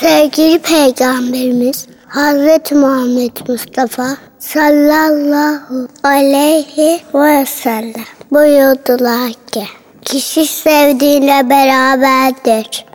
Sevgili Peygamberimiz Hazreti Muhammed Mustafa sallallahu aleyhi ve sellem buyurdular ki kişi sevdiğine beraberdir.